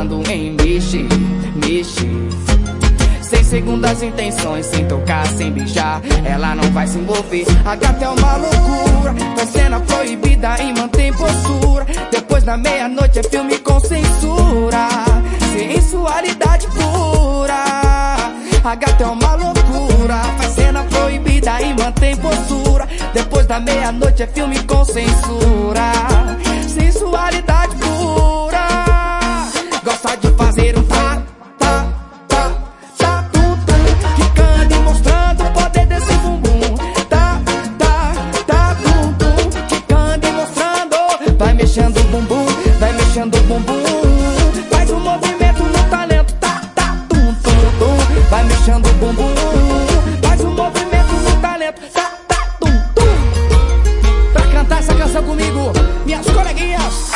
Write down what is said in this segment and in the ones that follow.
pensando em mexer, mexer. Sem segundas intenções, sem tocar, sem beijar, ela não vai se envolver. A gata é uma loucura, faz cena proibida e mantém postura. Depois da meia-noite é filme com censura, sensualidade pura. A gata é uma loucura, faz cena proibida e mantém postura. Depois da meia-noite é filme com censura.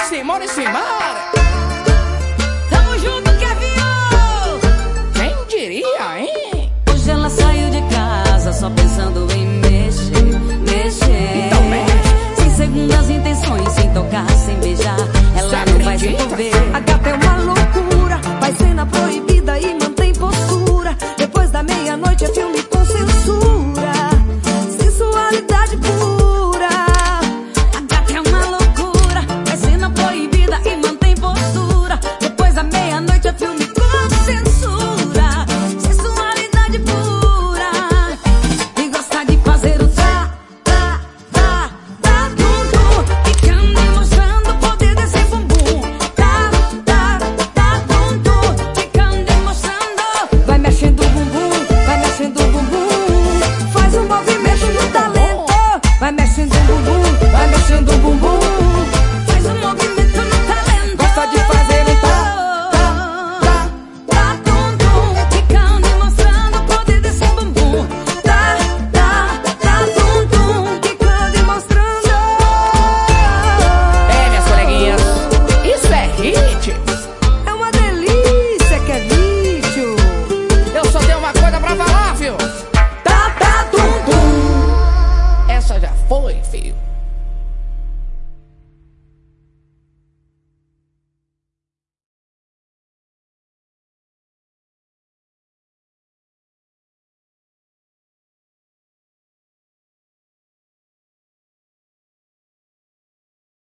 Simón y Simar.